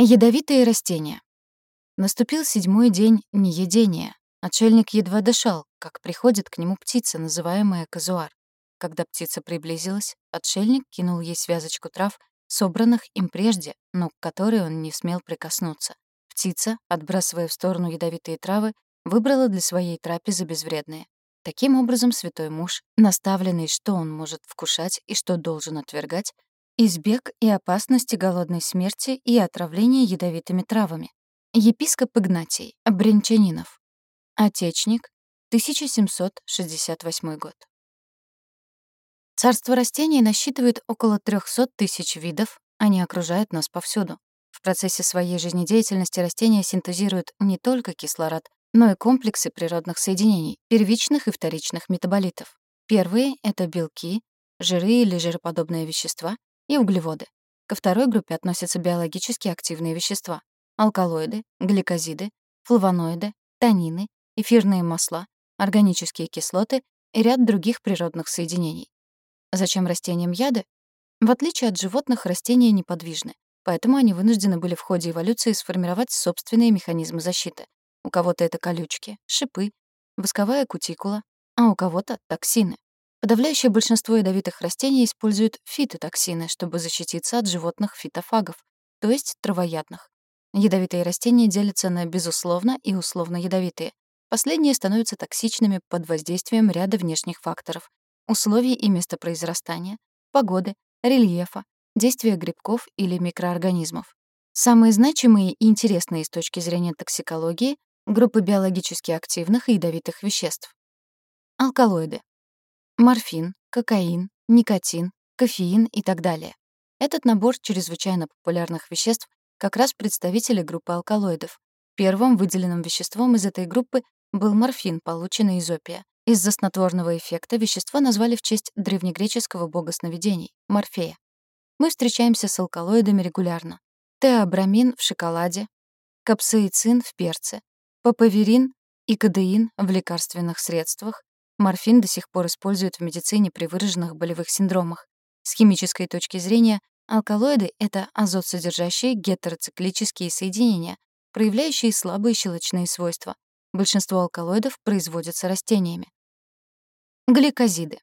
Ядовитые растения. Наступил седьмой день неедения. Отшельник едва дышал, как приходит к нему птица, называемая казуар. Когда птица приблизилась, отшельник кинул ей связочку трав, собранных им прежде, но к которой он не смел прикоснуться. Птица, отбрасывая в сторону ядовитые травы, выбрала для своей трапезы безвредные. Таким образом, святой муж, наставленный, что он может вкушать и что должен отвергать, избег и опасности голодной смерти и отравления ядовитыми травами. Епископ Игнатий, Бринчанинов. Отечник, 1768 год. Царство растений насчитывает около 300 тысяч видов, они окружают нас повсюду. В процессе своей жизнедеятельности растения синтезируют не только кислород, но и комплексы природных соединений, первичных и вторичных метаболитов. Первые — это белки, жиры или жироподобные вещества и углеводы. Ко второй группе относятся биологически активные вещества — алкалоиды, гликозиды, флавоноиды, танины, эфирные масла, органические кислоты и ряд других природных соединений. Зачем растениям яды? В отличие от животных, растения неподвижны, поэтому они вынуждены были в ходе эволюции сформировать собственные механизмы защиты. У кого-то это колючки, шипы, восковая кутикула, а у кого-то — токсины. Подавляющее большинство ядовитых растений используют фитотоксины, чтобы защититься от животных фитофагов, то есть травоядных. Ядовитые растения делятся на безусловно и условно ядовитые. Последние становятся токсичными под воздействием ряда внешних факторов, условий и места произрастания, погоды, рельефа, действия грибков или микроорганизмов. Самые значимые и интересные с точки зрения токсикологии — группы биологически активных и ядовитых веществ. Алкалоиды. Морфин, кокаин, никотин, кофеин и так далее. Этот набор чрезвычайно популярных веществ как раз представители группы алкалоидов. Первым выделенным веществом из этой группы был морфин, полученный из опия. Из-за снотворного эффекта вещество назвали в честь древнегреческого бога сновидений — Морфея. Мы встречаемся с алкалоидами регулярно. Теобрамин в шоколаде, капсаицин в перце, папаверин и кадеин в лекарственных средствах. Морфин до сих пор используют в медицине при выраженных болевых синдромах. С химической точки зрения алкалоиды — это азотсодержащие гетероциклические соединения, проявляющие слабые щелочные свойства. Большинство алкалоидов производятся растениями. Гликозиды.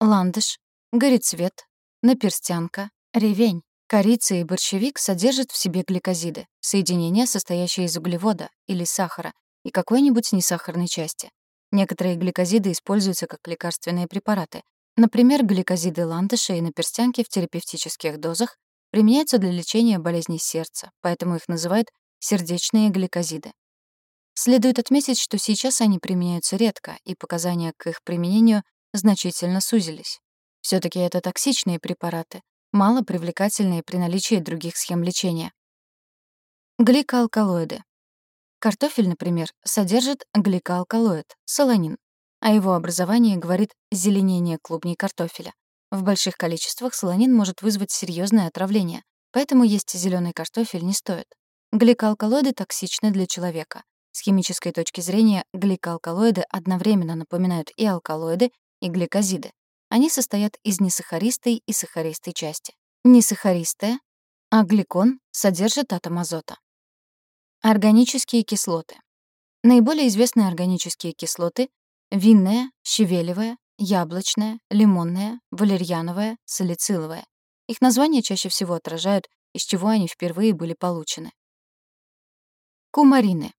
Ландыш, горецвет, наперстянка, ревень, корица и борщевик содержат в себе гликозиды, соединения, состоящие из углевода или сахара и какой-нибудь несахарной части. Некоторые гликозиды используются как лекарственные препараты. Например, гликозиды ландыша и наперстянки в терапевтических дозах применяются для лечения болезней сердца, поэтому их называют сердечные гликозиды. Следует отметить, что сейчас они применяются редко, и показания к их применению значительно сузились. все таки это токсичные препараты, мало привлекательные при наличии других схем лечения. Гликоалкалоиды. Картофель, например, содержит гликоалкалоид, солонин. О его образовании говорит зеленение клубней картофеля. В больших количествах солонин может вызвать серьезное отравление, поэтому есть зеленый картофель не стоит. Гликоалкалоиды токсичны для человека. С химической точки зрения гликоалкалоиды одновременно напоминают и алкалоиды, и гликозиды. Они состоят из несахаристой и сахаристой части. Несахаристая, а гликон содержит атом азота. Органические кислоты. Наиболее известные органические кислоты — винная, щавелевая, яблочная, лимонная, валерьяновая, салициловая. Их названия чаще всего отражают, из чего они впервые были получены. Кумарины.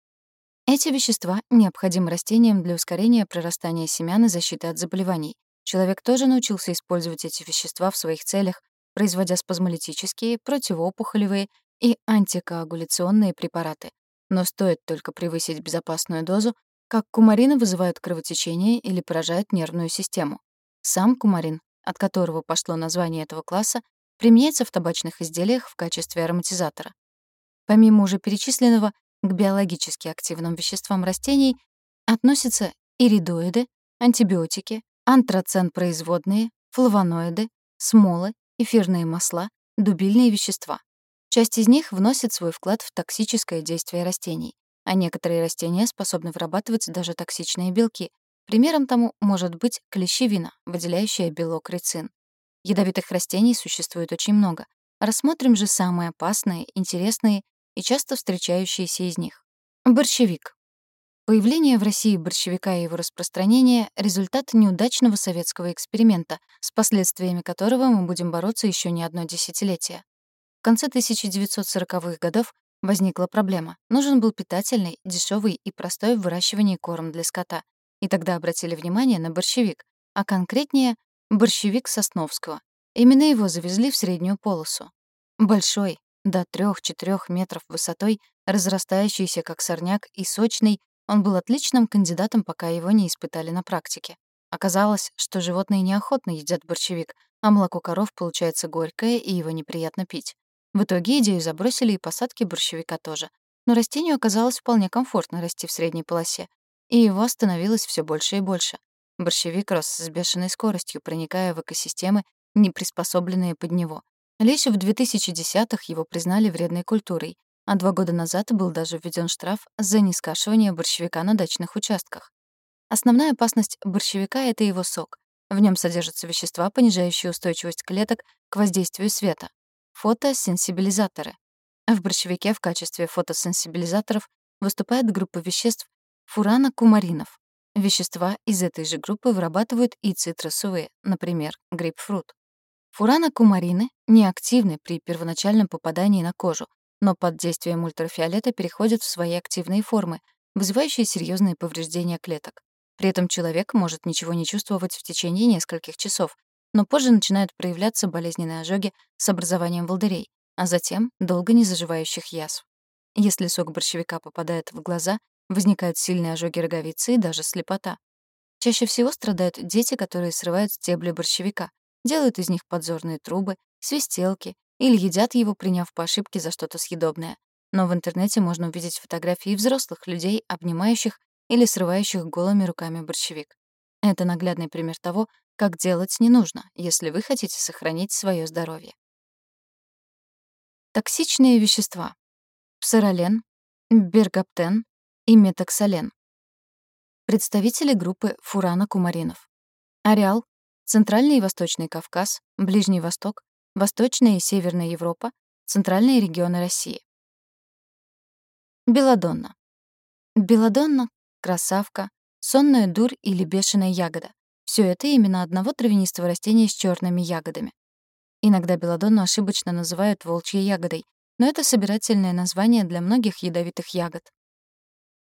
Эти вещества необходимы растениям для ускорения прорастания семян и защиты от заболеваний. Человек тоже научился использовать эти вещества в своих целях, производя спазмолитические, противоопухолевые и антикоагуляционные препараты. Но стоит только превысить безопасную дозу, как кумарины вызывают кровотечение или поражают нервную систему. Сам кумарин, от которого пошло название этого класса, применяется в табачных изделиях в качестве ароматизатора. Помимо уже перечисленного, к биологически активным веществам растений относятся иридоиды, антибиотики, антрацен-производные, флавоноиды, смолы, эфирные масла, дубильные вещества. Часть из них вносит свой вклад в токсическое действие растений, а некоторые растения способны вырабатывать даже токсичные белки. Примером тому может быть клещевина, выделяющая белок рицин. Ядовитых растений существует очень много. Рассмотрим же самые опасные, интересные и часто встречающиеся из них. Борщевик. Появление в России борщевика и его распространение — результат неудачного советского эксперимента, с последствиями которого мы будем бороться еще не одно десятилетие. Конце 1940-х годов возникла проблема. Нужен был питательный, дешевый и простой в выращивании корм для скота. И тогда обратили внимание на борщевик, а конкретнее — борщевик Сосновского. Именно его завезли в среднюю полосу. Большой, до 3-4 метров высотой, разрастающийся как сорняк и сочный, он был отличным кандидатом, пока его не испытали на практике. Оказалось, что животные неохотно едят борщевик, а молоко коров получается горькое, и его неприятно пить. В итоге идею забросили и посадки борщевика тоже. Но растению оказалось вполне комфортно расти в средней полосе, и его становилось все больше и больше. Борщевик рос с бешеной скоростью, проникая в экосистемы, не приспособленные под него. Лишь в 2010-х его признали вредной культурой, а два года назад был даже введен штраф за нескашивание борщевика на дачных участках. Основная опасность борщевика — это его сок. В нем содержатся вещества, понижающие устойчивость клеток к воздействию света — фотосенсибилизаторы. В борщевике в качестве фотосенсибилизаторов выступает группа веществ фуранокумаринов. Вещества из этой же группы вырабатывают и цитрусовые, например, грейпфрут. Фуранокумарины неактивны при первоначальном попадании на кожу, но под действием ультрафиолета переходят в свои активные формы, вызывающие серьезные повреждения клеток. При этом человек может ничего не чувствовать в течение нескольких часов, но позже начинают проявляться болезненные ожоги с образованием волдырей, а затем долго не заживающих язв. Если сок борщевика попадает в глаза, возникают сильные ожоги роговицы и даже слепота. Чаще всего страдают дети, которые срывают стебли борщевика, делают из них подзорные трубы, свистелки или едят его, приняв по ошибке за что-то съедобное. Но в интернете можно увидеть фотографии взрослых людей, обнимающих или срывающих голыми руками борщевик. Это наглядный пример того, как делать не нужно, если вы хотите сохранить свое здоровье. Токсичные вещества. Псоролен, бергаптен и метоксален. Представители группы фурана-кумаринов. Ареал, Центральный и Восточный Кавказ, Ближний Восток, Восточная и Северная Европа, центральные регионы России. Белладонна. Белладонна, красавка, сонная дурь или бешеная ягода. Все это именно одного травянистого растения с черными ягодами. Иногда белладонну ошибочно называют волчьей ягодой, но это собирательное название для многих ядовитых ягод.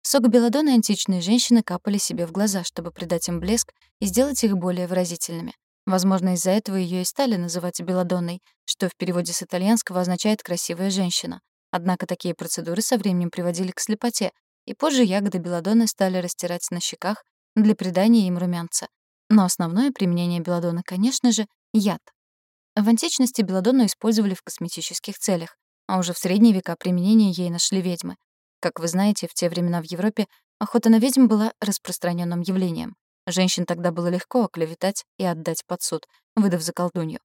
Сок белладонны античные женщины капали себе в глаза, чтобы придать им блеск и сделать их более выразительными. Возможно, из-за этого ее и стали называть белладонной, что в переводе с итальянского означает «красивая женщина». Однако такие процедуры со временем приводили к слепоте, и позже ягоды белладонны стали растирать на щеках для придания им румянца. Но основное применение белладонны, конечно же, яд. В античности белладонну использовали в косметических целях, а уже в средние века применение ей нашли ведьмы. Как вы знаете, в те времена в Европе охота на ведьм была распространенным явлением. Женщин тогда было легко оклеветать и отдать под суд, выдав за колдунью.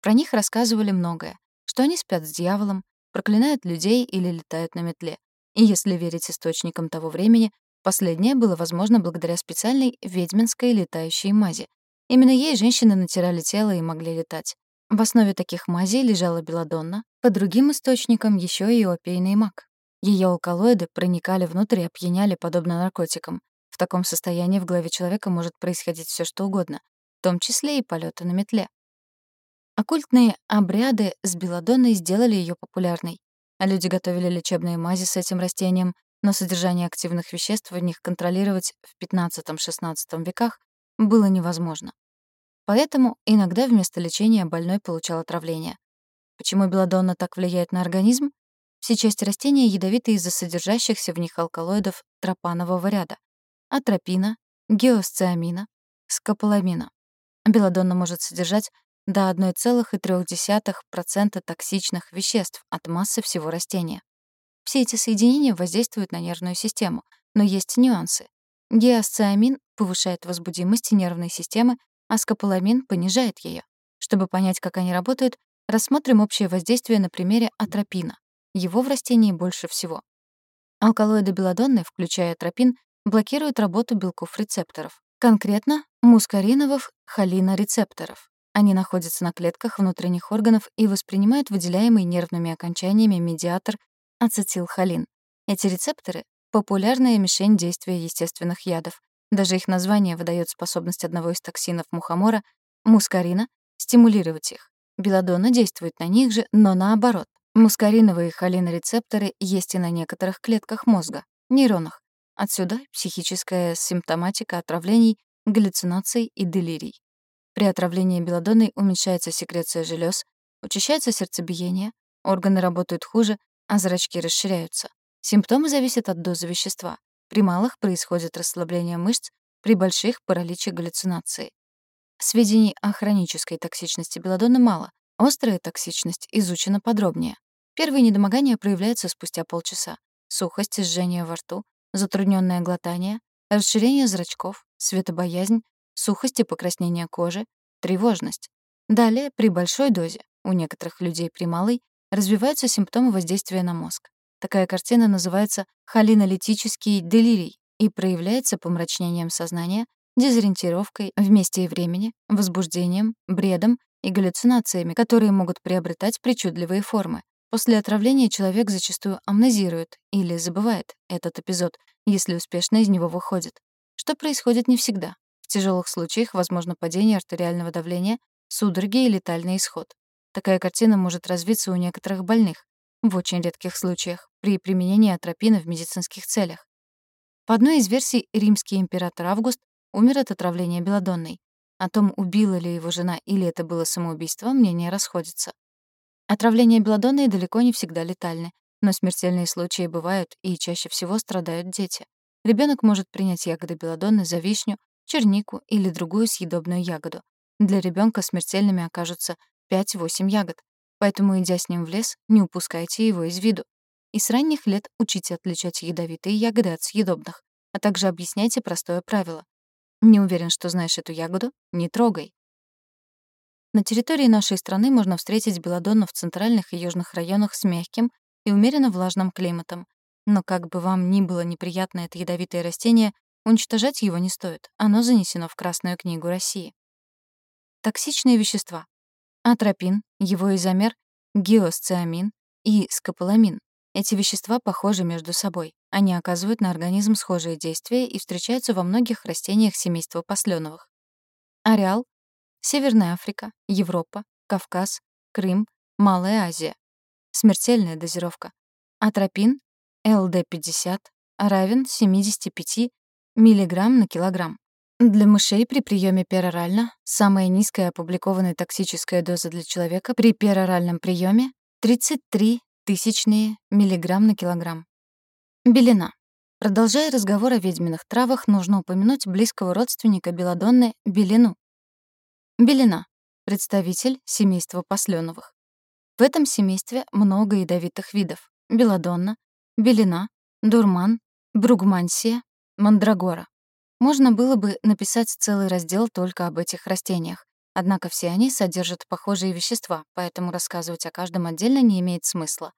Про них рассказывали многое, что они спят с дьяволом, проклинают людей или летают на метле. И если верить источникам того времени, последнее было возможно благодаря специальной ведьминской летающей мази. Именно ей женщины натирали тело и могли летать. В основе таких мазей лежала белладонна, по другим источникам еще и опийный мак. Ее алкалоиды проникали внутрь и опьяняли подобно наркотикам. В таком состоянии в голове человека может происходить все что угодно, в том числе и полеты на метле. Оккультные обряды с белладонной сделали ее популярной. Люди готовили лечебные мази с этим растением, но содержание активных веществ в них контролировать в XV-XVI веках было невозможно. Поэтому иногда вместо лечения больной получал отравление. Почему белладонна так влияет на организм? Все части растения ядовиты из-за содержащихся в них алкалоидов тропанового ряда атропина, геосциамина, скополамина. Белладонна может содержать до 1,3% токсичных веществ от массы всего растения. Все эти соединения воздействуют на нервную систему, но есть нюансы. Геосциамин повышает возбудимость нервной системы, а скополамин понижает ее. Чтобы понять, как они работают, рассмотрим общее воздействие на примере атропина. Его в растении больше всего. Алкалоиды белладонны, включая атропин, блокируют работу белков рецепторов, конкретно мускариновых холинорецепторов. Они находятся на клетках внутренних органов и воспринимают выделяемый нервными окончаниями медиатор ацетилхолин. Эти рецепторы — популярная мишень действия естественных ядов. Даже их название выдает способность одного из токсинов мухомора, мускарина, стимулировать их. Белладонна действует на них же, но наоборот. Мускариновые холинорецепторы есть и на некоторых клетках мозга, нейронах. Отсюда психическая симптоматика отравлений, галлюцинаций и делирий. При отравлении белладонной уменьшается секреция желез, учащается сердцебиение, органы работают хуже, а зрачки расширяются. Симптомы зависят от дозы вещества. При малых происходит расслабление мышц, при больших — паралич и галлюцинации. Сведений о хронической токсичности белладонны мало. Острая токсичность изучена подробнее. Первые недомогания проявляются спустя полчаса. Сухость, жжение во рту, затрудненное глотание, расширение зрачков, светобоязнь, сухость и покраснение кожи, тревожность. Далее, при большой дозе, у некоторых людей при малой, развиваются симптомы воздействия на мозг. Такая картина называется холинолитический делирий и проявляется помрачнением сознания, дезориентировкой в месте и времени, возбуждением, бредом и галлюцинациями, которые могут приобретать причудливые формы. После отравления человек зачастую амнезирует или забывает этот эпизод, если успешно из него выходит. Что происходит не всегда. В тяжелых случаях возможно падение артериального давления, судороги и летальный исход. Такая картина может развиться у некоторых больных, в очень редких случаях, при применении атропина в медицинских целях. По одной из версий, римский император Август умер от отравления белладонной. О том, убила ли его жена или это было самоубийство, мнения расходятся. Отравление белладонной далеко не всегда летальны, но смертельные случаи бывают, и чаще всего страдают дети. Ребенок может принять ягоды белладонны за вишню, чернику или другую съедобную ягоду. Для ребенка смертельными окажутся 5-8 ягод, поэтому, идя с ним в лес, не упускайте его из виду. И с ранних лет учите отличать ядовитые ягоды от съедобных, а также объясняйте простое правило. Не уверен, что знаешь эту ягоду? Не трогай. На территории нашей страны можно встретить белладонну в центральных и южных районах с мягким и умеренно влажным климатом. Но как бы вам ни было неприятно это ядовитое растение, уничтожать его не стоит. Оно занесено в Красную книгу России. Токсичные вещества. Атропин, его изомер, гиосциамин и скополамин. Эти вещества похожи между собой. Они оказывают на организм схожие действия и встречаются во многих растениях семейства посленовых. Ареал — Северная Африка, Европа, Кавказ, Крым, Малая Азия. Смертельная дозировка. Атропин ЛД-50 равен 75 мг на килограмм. Для мышей при приеме перорально самая низкая опубликованная токсическая доза для человека при пероральном приеме 33 тысячные миллиграмм на килограмм. Белина. Продолжая разговор о ведьминых травах, нужно упомянуть близкого родственника белладонны — белину. Белина — представитель семейства посленовых. В этом семействе много ядовитых видов — белладонна, белина, дурман, бругмансия, мандрагора. Можно было бы написать целый раздел только об этих растениях, Однако все они содержат похожие вещества, поэтому рассказывать о каждом отдельно не имеет смысла.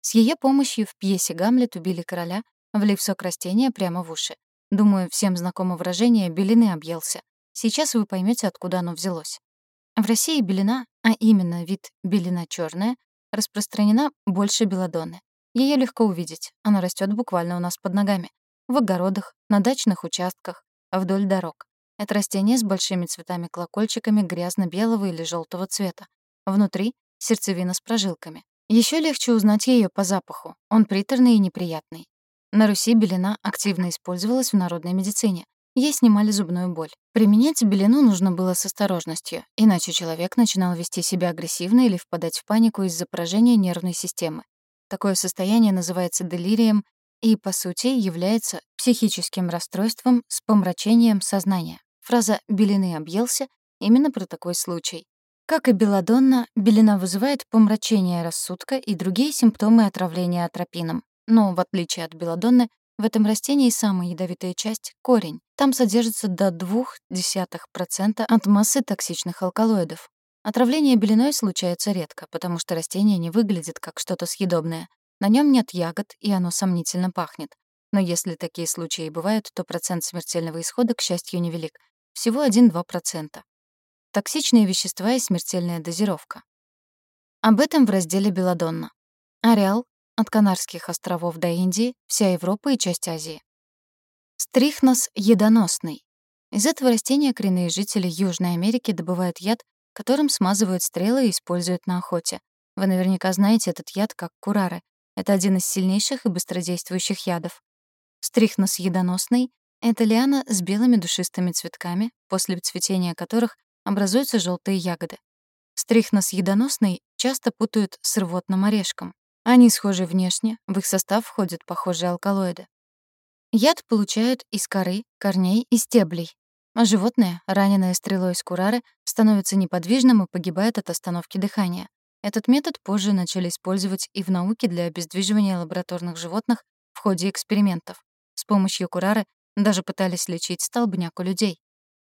С ее помощью в пьесе «Гамлет» убили короля, влив сок растения прямо в уши. Думаю, всем знакомо выражение «белины объелся». Сейчас вы поймете, откуда оно взялось. В России белина, а именно вид белина черная, распространена больше белладонны. Ее легко увидеть, она растет буквально у нас под ногами. В огородах, на дачных участках, вдоль дорог. Это растение с большими цветами-колокольчиками грязно-белого или желтого цвета. Внутри — сердцевина с прожилками. Еще легче узнать ее по запаху. Он приторный и неприятный. На Руси белина активно использовалась в народной медицине. Ей снимали зубную боль. Применять белину нужно было с осторожностью, иначе человек начинал вести себя агрессивно или впадать в панику из-за поражения нервной системы. Такое состояние называется делирием и, по сути, является психическим расстройством с помрачением сознания. Фраза «белины объелся» именно про такой случай. Как и белладонна, белина вызывает помрачение рассудка и другие симптомы отравления атропином. Но, в отличие от белладонны, в этом растении самая ядовитая часть — корень. Там содержится до 0,2% от массы токсичных алкалоидов. Отравление белиной случается редко, потому что растение не выглядит как что-то съедобное. На нем нет ягод, и оно сомнительно пахнет. Но если такие случаи бывают, то процент смертельного исхода, к счастью, невелик — всего 1-2%. Токсичные вещества и смертельная дозировка. Об этом в разделе «Беладонна». Ареал от Канарских островов до Индии, вся Европа и часть Азии. Стрихнос едоносный. Из этого растения коренные жители Южной Америки добывают яд, которым смазывают стрелы и используют на охоте. Вы наверняка знаете этот яд как курары. Это один из сильнейших и быстродействующих ядов. Стрихнос едоносный — это лиана с белыми душистыми цветками, после цветения которых образуются желтые ягоды. Стрихнос едоносный часто путают с рвотным орешком. Они схожи внешне, в их состав входят похожие алкалоиды. Яд получают из коры, корней и стеблей. А животное, раненое стрелой из курары, становится неподвижным и погибает от остановки дыхания. Этот метод позже начали использовать и в науке для обездвиживания лабораторных животных в ходе экспериментов. С помощью курары даже пытались лечить столбняк у людей.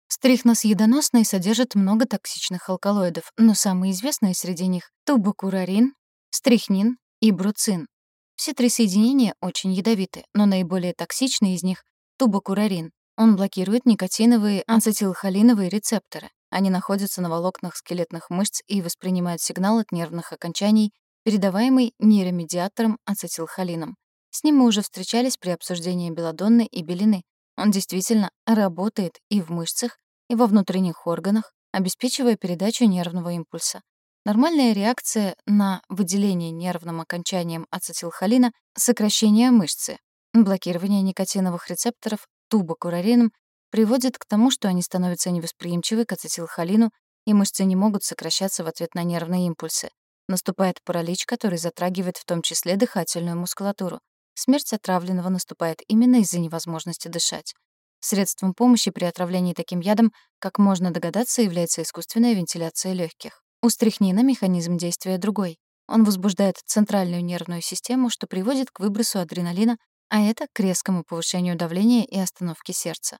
Стрихнос едоносный содержит много токсичных алкалоидов, но самые известные среди них — тубокурарин, стрихнин и бруцин. Все три соединения очень ядовиты, но наиболее токсичный из них — тубокурарин. Он блокирует никотиновые ацетилхолиновые рецепторы. Они находятся на волокнах скелетных мышц и воспринимают сигнал от нервных окончаний, передаваемый нейромедиатором ацетилхолином. С ним мы уже встречались при обсуждении белодонны и белины. Он действительно работает и в мышцах, и во внутренних органах, обеспечивая передачу нервного импульса. Нормальная реакция на выделение нервным окончанием ацетилхолина — сокращение мышцы. Блокирование никотиновых рецепторов тубокурарином приводит к тому, что они становятся невосприимчивы к ацетилхолину, и мышцы не могут сокращаться в ответ на нервные импульсы. Наступает паралич, который затрагивает в том числе дыхательную мускулатуру. Смерть отравленного наступает именно из-за невозможности дышать. Средством помощи при отравлении таким ядом, как можно догадаться, является искусственная вентиляция легких. У стрихнина механизм действия другой. Он возбуждает центральную нервную систему, что приводит к выбросу адреналина, а это к резкому повышению давления и остановке сердца.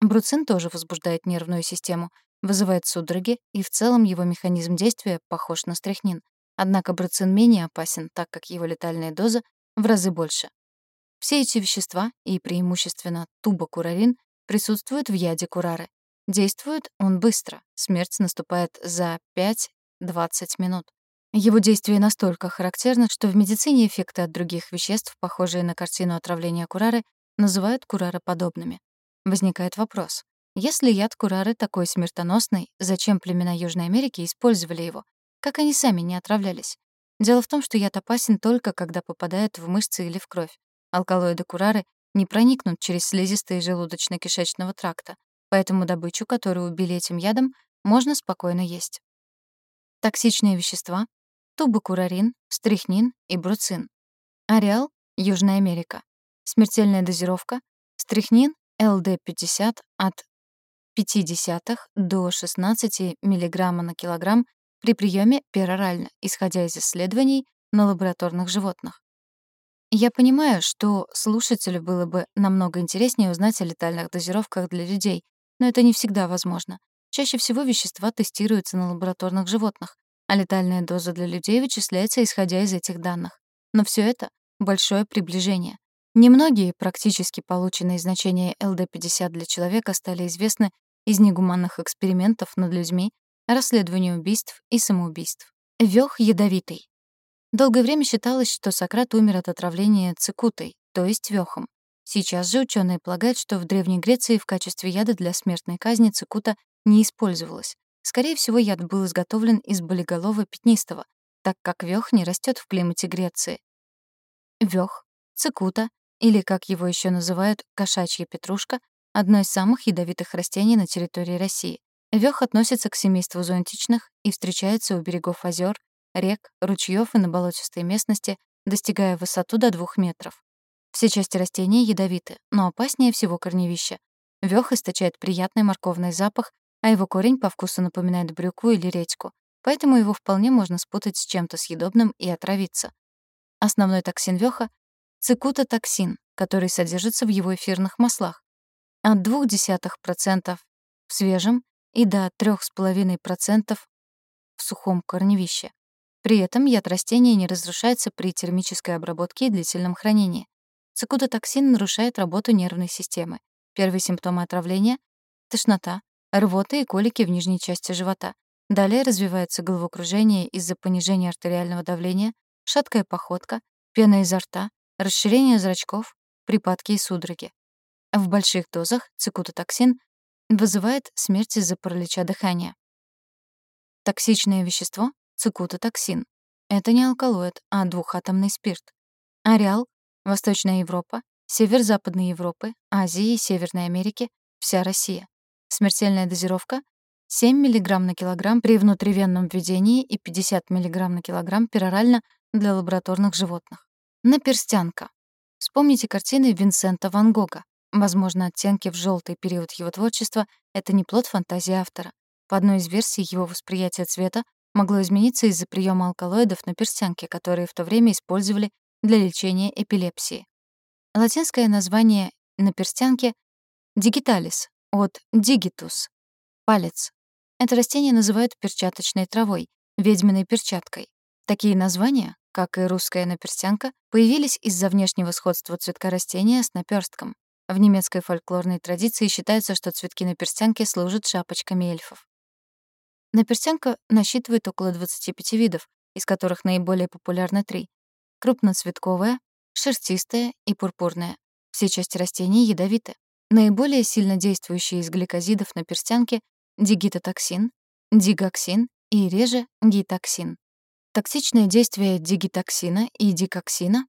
Бруцин тоже возбуждает нервную систему, вызывает судороги, и в целом его механизм действия похож на стрихнин. Однако бруцин менее опасен, так как его летальная доза в разы больше. Все эти вещества, и преимущественно тубокурарин, присутствуют в яде курары. Действует он быстро. Смерть наступает за 5 20 минут. Его действие настолько характерно, что в медицине эффекты от других веществ, похожие на картину отравления курары, называют курароподобными. Возникает вопрос. Если яд курары такой смертоносный, зачем племена Южной Америки использовали его? Как они сами не отравлялись? Дело в том, что яд опасен только когда попадает в мышцы или в кровь. Алкалоиды курары не проникнут через слизистые желудочно-кишечного тракта, поэтому добычу, которую убили этим ядом, можно спокойно есть. Токсичные вещества — тубокурарин, стрихнин и бруцин. Ареал — Южная Америка. Смертельная дозировка — стрихнин ЛД-50 от 0,5 до 16 мг на килограмм при приеме перорально, исходя из исследований на лабораторных животных. Я понимаю, что слушателю было бы намного интереснее узнать о летальных дозировках для людей, но это не всегда возможно. Чаще всего вещества тестируются на лабораторных животных, а летальная доза для людей вычисляется исходя из этих данных. Но все это — большое приближение. Немногие практически полученные значения ЛД-50 для человека стали известны из негуманных экспериментов над людьми, расследования убийств и самоубийств. Вёх ядовитый. Долгое время считалось, что Сократ умер от отравления цикутой, то есть вёхом. Сейчас же ученые полагают, что в Древней Греции в качестве яда для смертной казни цикута не использовалась. Скорее всего, яд был изготовлен из болиголова пятнистого, так как вёх не растет в климате Греции. Вёх, цикута, или, как его еще называют, кошачья петрушка, одно из самых ядовитых растений на территории России. Вёх относится к семейству зонтичных и встречается у берегов озер, рек, ручьёв и на болотистой местности, достигая высоту до 2 метров. Все части растения ядовиты, но опаснее всего корневище. Вёх источает приятный морковный запах, а его корень по вкусу напоминает брюкву или редьку, поэтому его вполне можно спутать с чем-то съедобным и отравиться. Основной токсин вёха — цикутотоксин, который содержится в его эфирных маслах. От 0,2% в свежем и до 3,5% в сухом корневище. При этом яд растения не разрушается при термической обработке и длительном хранении. Цикутотоксин нарушает работу нервной системы. Первые симптомы отравления — тошнота, рвота и колики в нижней части живота. Далее развивается головокружение из-за понижения артериального давления, шаткая походка, пена изо рта, расширение зрачков, припадки и судороги. В больших дозах цикутотоксин вызывает смерть из-за паралича дыхания. Токсичное вещество — цикутотоксин. Это не алкалоид, а двухатомный спирт. Ареал — Восточная Европа, Север-Западной Европы, Азии и Северной Америки, вся Россия. Смертельная дозировка — 7 мг на килограмм при внутривенном введении и 50 мг на килограмм перорально для лабораторных животных. Наперстянка. Вспомните картины Винсента Ван Гога. Возможно, оттенки в желтый период его творчества — это не плод фантазии автора. По одной из версий, его восприятие цвета могло измениться из-за приема алкалоидов на перстянке, которые в то время использовали для лечения эпилепсии. Латинское название на перстянке — digitalis, от digitus — палец. Это растение называют перчаточной травой, ведьминой перчаткой. Такие названия, как и русская наперстянка, появились из-за внешнего сходства цветка растения с наперстком. В немецкой фольклорной традиции считается, что цветки наперстянки служат шапочками эльфов. Наперстянка насчитывает около 25 видов, из которых наиболее популярны три — крупноцветковая, шерстистая и пурпурная. Все части растений ядовиты. Наиболее сильно действующие из гликозидов на перстянке — дигитотоксин, дигоксин и реже гитоксин. Токсичное действие дигитоксина и дикоксина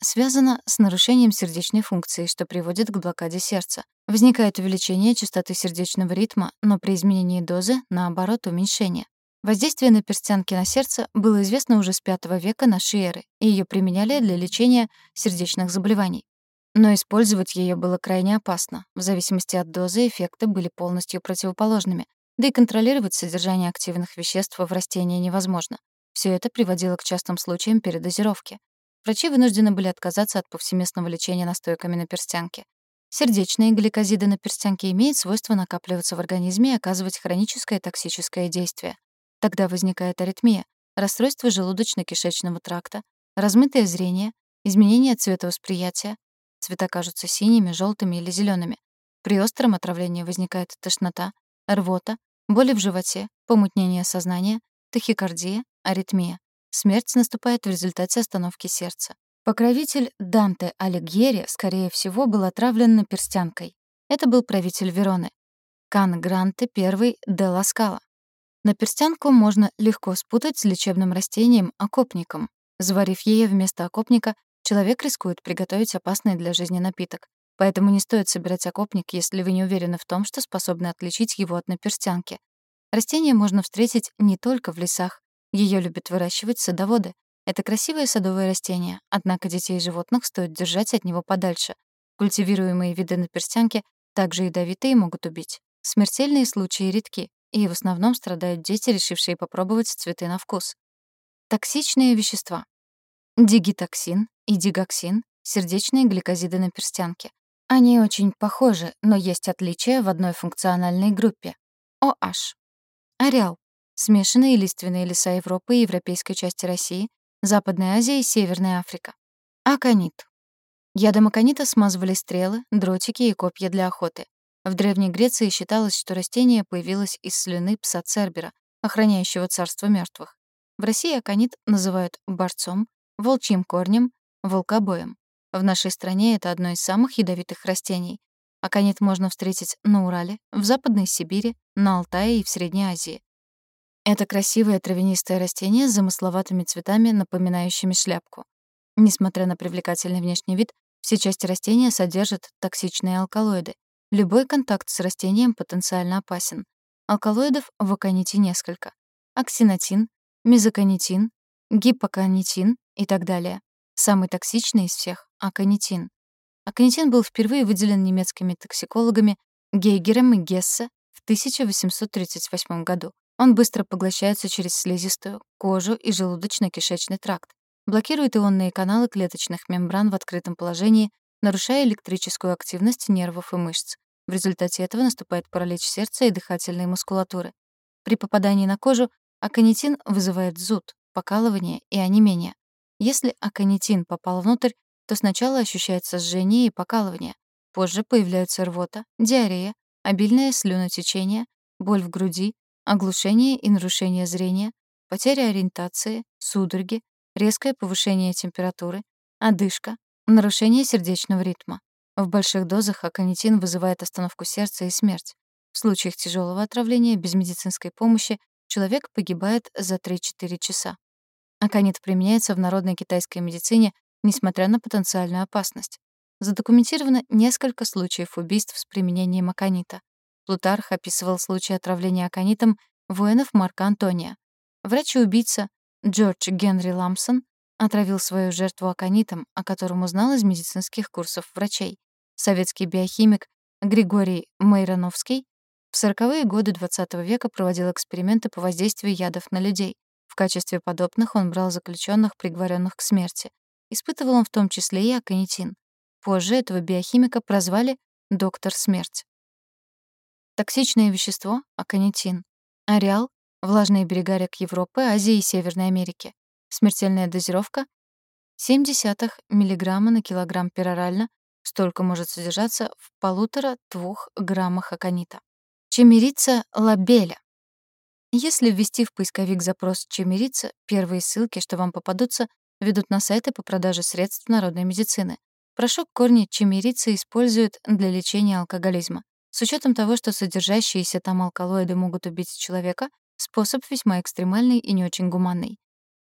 связано с нарушением сердечной функции, что приводит к блокаде сердца. Возникает увеличение частоты сердечного ритма, но при изменении дозы, наоборот, уменьшение. Воздействие на перстянки на сердце было известно уже с V века нашей эры, и ее применяли для лечения сердечных заболеваний. Но использовать ее было крайне опасно. В зависимости от дозы эффекты были полностью противоположными, да и контролировать содержание активных веществ в растении невозможно. Все это приводило к частым случаям передозировки. Врачи вынуждены были отказаться от повсеместного лечения настойками на перстянке. Сердечные гликозиды на перстянке имеют свойство накапливаться в организме и оказывать хроническое токсическое действие. Тогда возникает аритмия, расстройство желудочно-кишечного тракта, размытое зрение, изменение цветовосприятия, цвета кажутся синими, желтыми или зелеными. При остром отравлении возникает тошнота, рвота, боли в животе, помутнение сознания, тахикардия, аритмия. Смерть наступает в результате остановки сердца. Покровитель Данте Алигьери, скорее всего, был отравлен наперстянкой. Это был правитель Вероны. Кан Гранте I де Ласкала. Наперстянку можно легко спутать с лечебным растением окопником. Заварив ее вместо окопника, человек рискует приготовить опасный для жизни напиток. Поэтому не стоит собирать окопник, если вы не уверены в том, что способны отличить его от наперстянки. Растение можно встретить не только в лесах. Ее любят выращивать садоводы. Это красивое садовое растение, однако детей и животных стоит держать от него подальше. Культивируемые виды наперстянки также ядовитые могут убить. Смертельные случаи редки, и в основном страдают дети, решившие попробовать цветы на вкус. Токсичные вещества. Дигитоксин и дигоксин — сердечные гликозиды на перстянке. Они очень похожи, но есть отличия в одной функциональной группе — OH. Ареал — смешанные лиственные леса Европы и европейской части России, Западной Азии и Северной Африка. Аконит. Ядом аконита смазывали стрелы, дротики и копья для охоты. В Древней Греции считалось, что растение появилось из слюны пса Цербера, охраняющего царство мертвых. В России аконит называют борцом, волчьим корнем, волкобоем. В нашей стране это одно из самых ядовитых растений. Аконит можно встретить на Урале, в Западной Сибири, на Алтае и в Средней Азии. Это красивое травянистое растение с замысловатыми цветами, напоминающими шляпку. Несмотря на привлекательный внешний вид, все части растения содержат токсичные алкалоиды, Любой контакт с растением потенциально опасен. Алкалоидов в аконите несколько. Оксинатин, мезоконитин, гипоконитин и так далее. Самый токсичный из всех — аконитин. Аконитин был впервые выделен немецкими токсикологами Гейгером и Гессе в 1838 году. Он быстро поглощается через слизистую, кожу и желудочно-кишечный тракт, блокирует ионные каналы клеточных мембран в открытом положении, нарушая электрическую активность нервов и мышц. В результате этого наступает паралич сердца и дыхательной мускулатуры. При попадании на кожу аконитин вызывает зуд, покалывание и онемение. Если аконитин попал внутрь, то сначала ощущается жжение и покалывание. Позже появляются рвота, диарея, обильное слюнотечение, боль в груди, оглушение и нарушение зрения, потеря ориентации, судороги, резкое повышение температуры, одышка, нарушение сердечного ритма. В больших дозах аконитин вызывает остановку сердца и смерть. В случаях тяжелого отравления без медицинской помощи человек погибает за 3-4 часа. Аконит применяется в народной китайской медицине, несмотря на потенциальную опасность. Задокументировано несколько случаев убийств с применением аконита. Плутарх описывал случай отравления аконитом воинов Марка Антония. Врач-убийца Джордж Генри Ламсон отравил свою жертву аконитом, о котором узнал из медицинских курсов врачей. Советский биохимик Григорий Майрановский в 40-е годы XX века проводил эксперименты по воздействию ядов на людей. В качестве подобных он брал заключенных, приговоренных к смерти. Испытывал он в том числе и аконитин. Позже этого биохимика прозвали «доктор смерть». Токсичное вещество — аконитин. Ареал — влажные берега рек Европы, Азии и Северной Америки. Смертельная дозировка — 0,7 мг на килограмм перорально, столько может содержаться в полутора-двух граммах аконита. Чемерица лабеля. Если ввести в поисковик запрос «чемерица», первые ссылки, что вам попадутся, ведут на сайты по продаже средств народной медицины. Порошок корня чемерицы используют для лечения алкоголизма. С учетом того, что содержащиеся там алкалоиды могут убить человека, способ весьма экстремальный и не очень гуманный.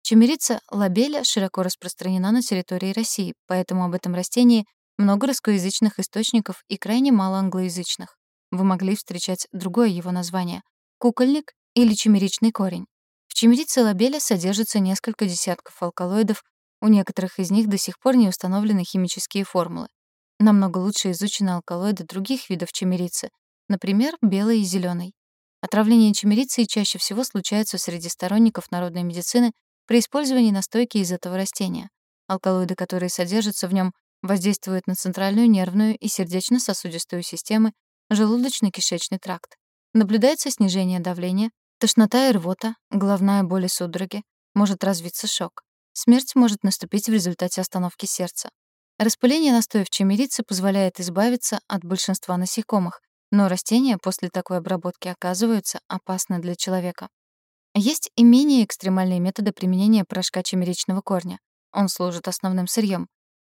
Чемерица лабеля широко распространена на территории России, поэтому об этом растении много русскоязычных источников и крайне мало англоязычных. Вы могли встречать другое его название — кукольник или чемеричный корень. В чемерице лабеля содержится несколько десятков алкалоидов, у некоторых из них до сих пор не установлены химические формулы. Намного лучше изучены алкалоиды других видов чемерицы, например, белой и зеленой. Отравление чемерицей чаще всего случается среди сторонников народной медицины при использовании настойки из этого растения. Алкалоиды, которые содержатся в нем, воздействуют на центральную нервную и сердечно-сосудистую системы, желудочно-кишечный тракт. Наблюдается снижение давления, тошнота и рвота, головная боль и судороги, может развиться шок. Смерть может наступить в результате остановки сердца. Распыление настоев чемерицы позволяет избавиться от большинства насекомых, но растения после такой обработки оказываются опасны для человека. Есть и менее экстремальные методы применения порошка чемеричного корня. Он служит основным сырьем.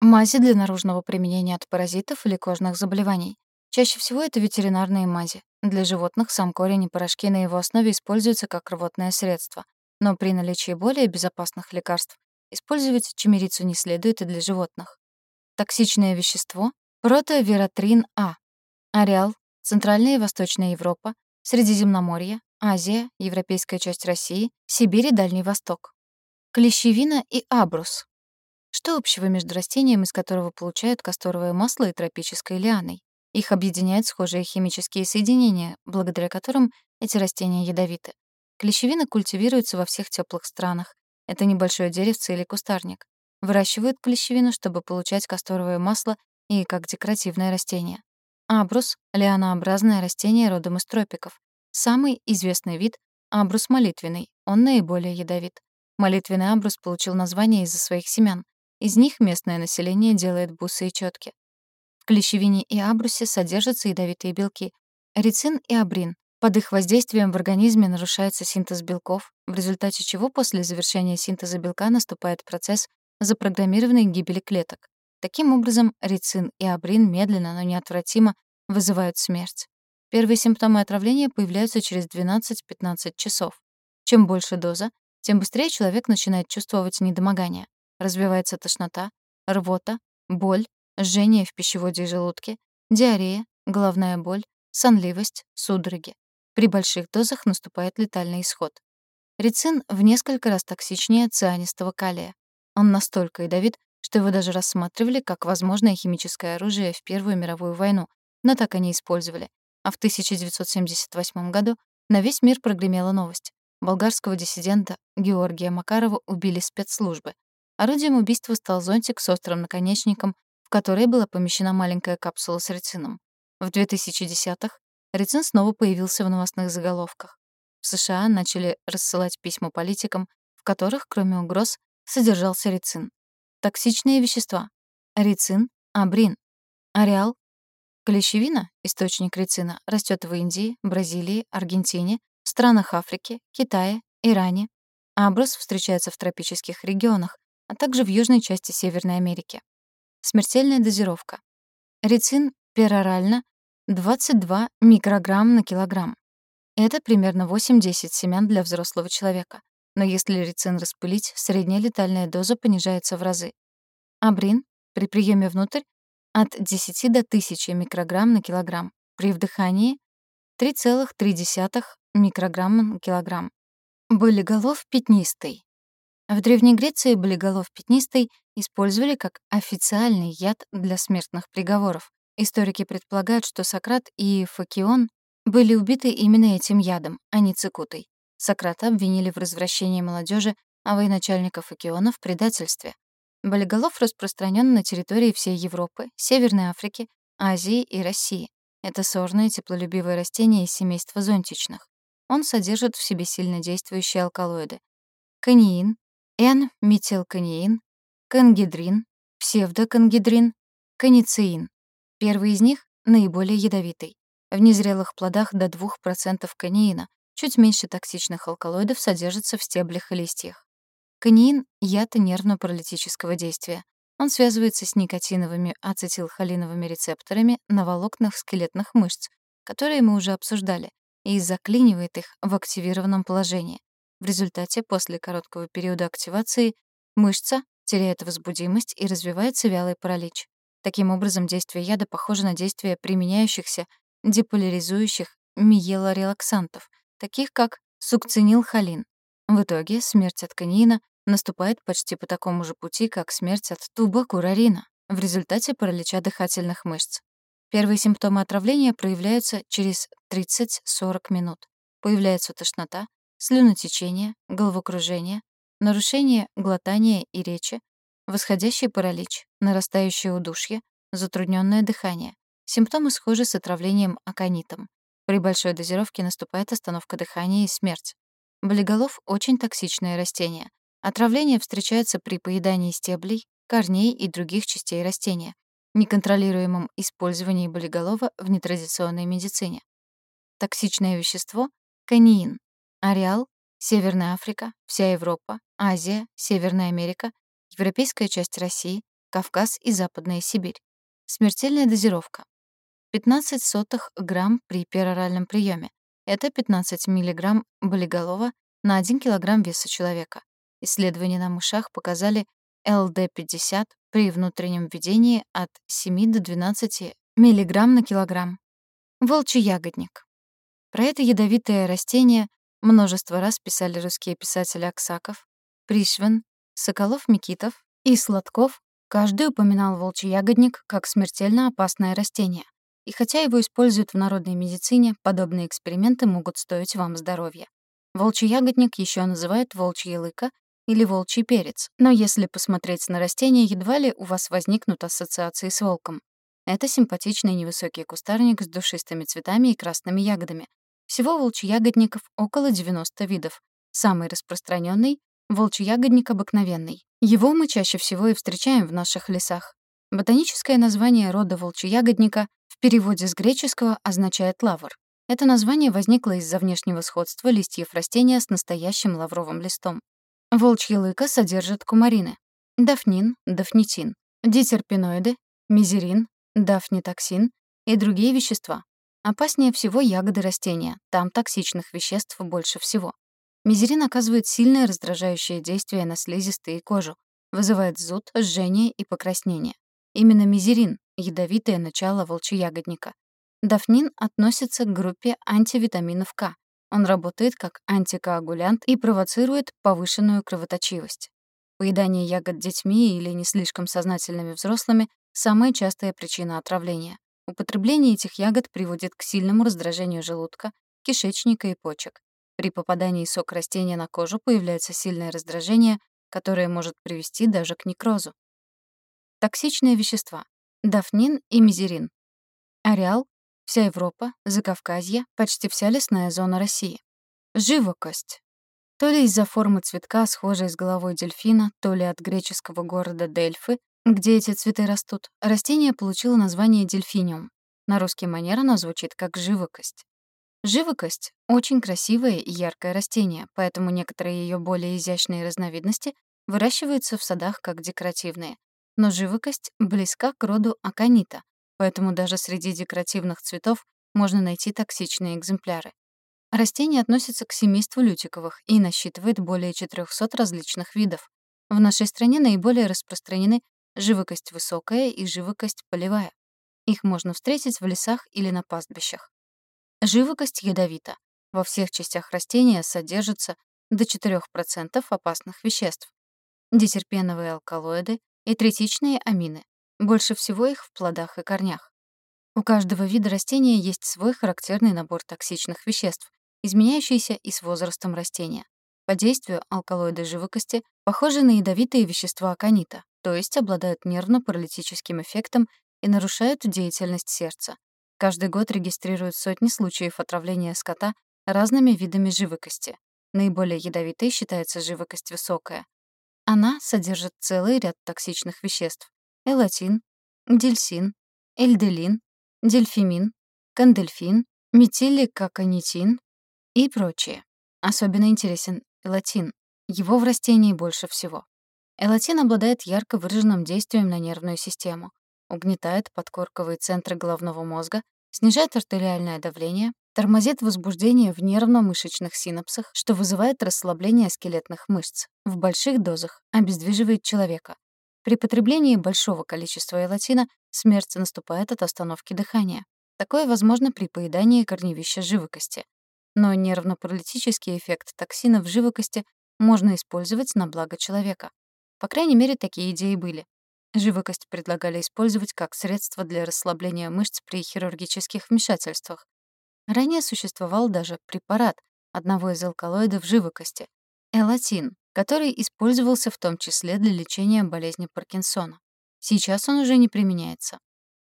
Мази для наружного применения от паразитов или кожных заболеваний. Чаще всего это ветеринарные мази. Для животных сам корень и порошки на его основе используются как рвотное средство. Но при наличии более безопасных лекарств Использовать чимерицу не следует и для животных. Токсичное вещество — протовератрин А. Ареал — Центральная и Восточная Европа, Средиземноморье, Азия, европейская часть России, Сибирь и Дальний Восток. Клещевина и абрус. Что общего между растением, из которого получают касторовое масло, и тропической лианой? Их объединяют схожие химические соединения, благодаря которым эти растения ядовиты. Клещевина культивируется во всех теплых странах, это небольшое деревце или кустарник. Выращивают клещевину, чтобы получать касторовое масло и как декоративное растение. Абрус — лианообразное растение родом из тропиков. Самый известный вид — абрус молитвенный, он наиболее ядовит. Молитвенный абрус получил название из-за своих семян. Из них местное население делает бусы и чётки. В клещевине и абрусе содержатся ядовитые белки — рицин и абрин, под их воздействием в организме нарушается синтез белков, в результате чего после завершения синтеза белка наступает процесс запрограммированной гибели клеток. Таким образом, рицин и абрин медленно, но неотвратимо вызывают смерть. Первые симптомы отравления появляются через 12-15 часов. Чем больше доза, тем быстрее человек начинает чувствовать недомогание. Развивается тошнота, рвота, боль, жжение в пищеводе и желудке, диарея, головная боль, сонливость, судороги. При больших дозах наступает летальный исход. Рицин в несколько раз токсичнее цианистого калия. Он настолько ядовит, что его даже рассматривали как возможное химическое оружие в Первую мировую войну, но так и не использовали. А в 1978 году на весь мир прогремела новость. Болгарского диссидента Георгия Макарова убили спецслужбы. Орудием убийства стал зонтик с острым наконечником, в который была помещена маленькая капсула с рицином. В 2010-х Рицин снова появился в новостных заголовках. В США начали рассылать письма политикам, в которых, кроме угроз, содержался рицин. Токсичные вещества. Рицин, абрин. Ареал. Клещевина, источник рицина, растет в Индии, Бразилии, Аргентине, странах Африки, Китае, Иране. Абрус встречается в тропических регионах, а также в южной части Северной Америки. Смертельная дозировка. Рицин перорально 22 микрограмм на килограмм. Это примерно 8-10 семян для взрослого человека. Но если рицин распылить, средняя летальная доза понижается в разы. Абрин при приеме внутрь от 10 до 1000 микрограмм на килограмм. При вдыхании 3,3 микрограмма на килограмм. Болиголов пятнистый. В Древней Греции болиголов пятнистый использовали как официальный яд для смертных приговоров. Историки предполагают, что Сократ и Факион были убиты именно этим ядом, а не цикутой. Сократа обвинили в развращении молодежи, а военачальника Факиона в предательстве. Болиголов распространен на территории всей Европы, Северной Африки, Азии и России. Это сорное теплолюбивое растение из семейства зонтичных. Он содержит в себе сильно действующие алкалоиды. Каниин, N-метилканиин, кангидрин, псевдокангидрин, каницеин. Первый из них — наиболее ядовитый. В незрелых плодах до 2% канеина, чуть меньше токсичных алкалоидов содержится в стеблях и листьях. Каниин — яд нервно-паралитического действия. Он связывается с никотиновыми ацетилхолиновыми рецепторами на волокнах скелетных мышц, которые мы уже обсуждали, и заклинивает их в активированном положении. В результате, после короткого периода активации, мышца теряет возбудимость и развивается вялый паралич. Таким образом, действие яда похоже на действие применяющихся деполяризующих миелорелаксантов, таких как сукцинилхолин. В итоге смерть от канина наступает почти по такому же пути, как смерть от тубокурарина в результате паралича дыхательных мышц. Первые симптомы отравления проявляются через 30-40 минут. Появляется тошнота, слюнотечение, головокружение, нарушение глотания и речи, восходящий паралич, нарастающее удушье, затрудненное дыхание. Симптомы схожи с отравлением аконитом. При большой дозировке наступает остановка дыхания и смерть. Болиголов — очень токсичное растение. Отравление встречается при поедании стеблей, корней и других частей растения, неконтролируемом использовании болиголова в нетрадиционной медицине. Токсичное вещество — каниин. Ареал — Северная Африка, вся Европа, Азия, Северная Америка, европейская часть России, Кавказ и Западная Сибирь. Смертельная дозировка. 15 сотых грамм при пероральном приеме. Это 15 мг болиголова на 1 кг веса человека. Исследования на мышах показали ЛД-50 при внутреннем введении от 7 до 12 мг на килограмм. Волчий ягодник. Про это ядовитое растение множество раз писали русские писатели Аксаков, Пришвин, Соколов-Микитов и Сладков. Каждый упоминал волчий ягодник как смертельно опасное растение. И хотя его используют в народной медицине, подобные эксперименты могут стоить вам здоровья. Волчий ягодник еще называют волчья лыка или волчий перец, но если посмотреть на растение, едва ли у вас возникнут ассоциации с волком. Это симпатичный невысокий кустарник с душистыми цветами и красными ягодами. Всего волчьягодников около 90 видов. Самый распространенный — волчьягодник обыкновенный. Его мы чаще всего и встречаем в наших лесах. Ботаническое название рода волчьягодника в переводе с греческого означает «лавр». Это название возникло из-за внешнего сходства листьев растения с настоящим лавровым листом. Волчья лыка содержит кумарины, дафнин, дафнитин, дитерпиноиды, мизерин, дафнитоксин и другие вещества. Опаснее всего ягоды растения, там токсичных веществ больше всего. Мизерин оказывает сильное раздражающее действие на слизистые и кожу, вызывает зуд, жжение и покраснение. Именно мизерин — ядовитое начало волчьягодника. Дафнин относится к группе антивитаминов К, он работает как антикоагулянт и провоцирует повышенную кровоточивость. Поедание ягод детьми или не слишком сознательными взрослыми — самая частая причина отравления. Употребление этих ягод приводит к сильному раздражению желудка, кишечника и почек. При попадании сок растения на кожу появляется сильное раздражение, которое может привести даже к некрозу. Токсичные вещества. Дафнин и мизерин. Ареал Вся Европа, Закавказье, почти вся лесная зона России. Живокость. То ли из-за формы цветка, схожей с головой дельфина, то ли от греческого города Дельфы, где эти цветы растут, растение получило название дельфиниум. На русский манер оно звучит как «живокость». Живокость — очень красивое и яркое растение, поэтому некоторые ее более изящные разновидности выращиваются в садах как декоративные. Но живокость близка к роду аконита, поэтому даже среди декоративных цветов можно найти токсичные экземпляры. Растение относится к семейству лютиковых и насчитывает более 400 различных видов. В нашей стране наиболее распространены живокость высокая и живокость полевая. Их можно встретить в лесах или на пастбищах. Живокость ядовита. Во всех частях растения содержится до 4% опасных веществ. Дитерпеновые алкалоиды и третичные амины. Больше всего их в плодах и корнях. У каждого вида растения есть свой характерный набор токсичных веществ, изменяющийся и с возрастом растения. По действию алкалоиды живокости похожи на ядовитые вещества аконита, то есть обладают нервно-паралитическим эффектом и нарушают деятельность сердца. Каждый год регистрируют сотни случаев отравления скота разными видами живокости. Наиболее ядовитой считается живокость высокая. Она содержит целый ряд токсичных веществ. Элатин, дельсин, эльделин, дельфимин, кандельфин, метиликоконитин и прочие. Особенно интересен элатин. Его в растении больше всего. Элатин обладает ярко выраженным действием на нервную систему угнетает подкорковые центры головного мозга, снижает артериальное давление, тормозит возбуждение в нервно-мышечных синапсах, что вызывает расслабление скелетных мышц. В больших дозах обездвиживает человека. При потреблении большого количества элатина смерть наступает от остановки дыхания. Такое возможно при поедании корневища живокости. Но нервно-паралитический эффект токсина в живокости можно использовать на благо человека. По крайней мере, такие идеи были. Живокость предлагали использовать как средство для расслабления мышц при хирургических вмешательствах. Ранее существовал даже препарат одного из алкалоидов живокости — элатин, который использовался в том числе для лечения болезни Паркинсона. Сейчас он уже не применяется.